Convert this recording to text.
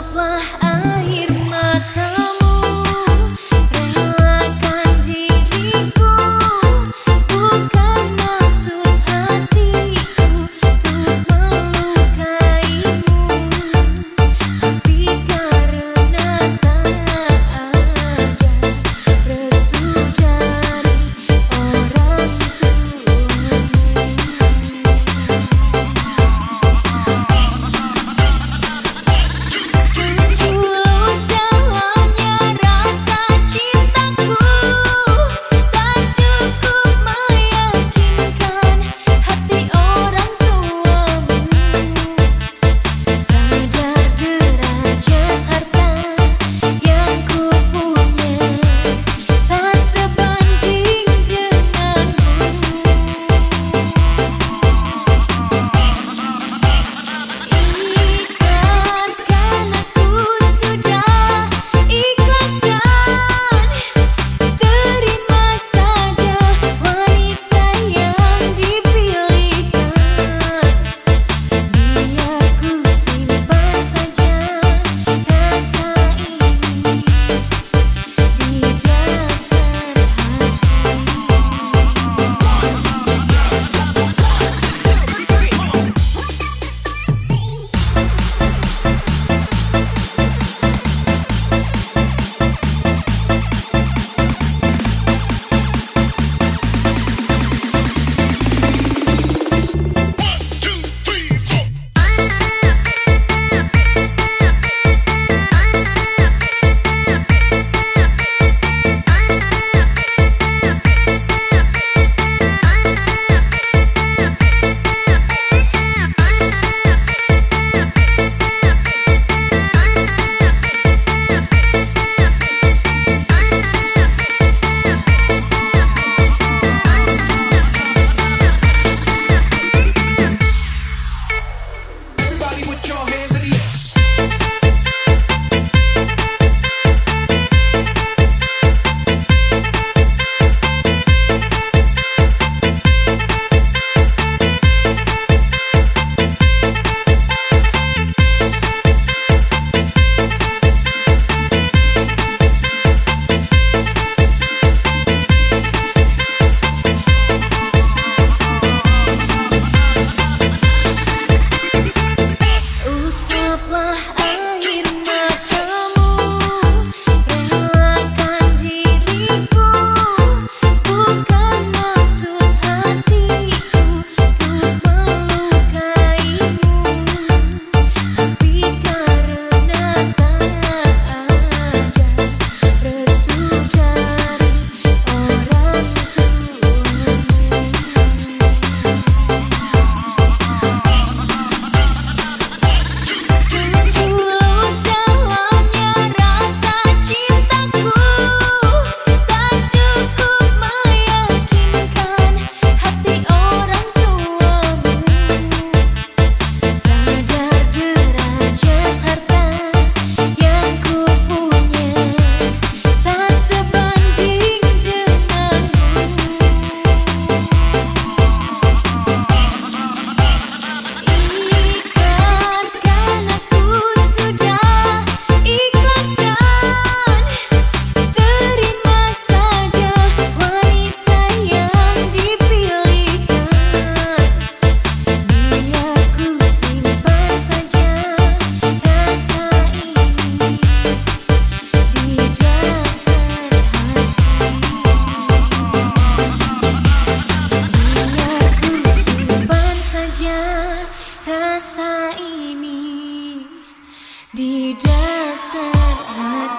apa rasa ini di dasar hati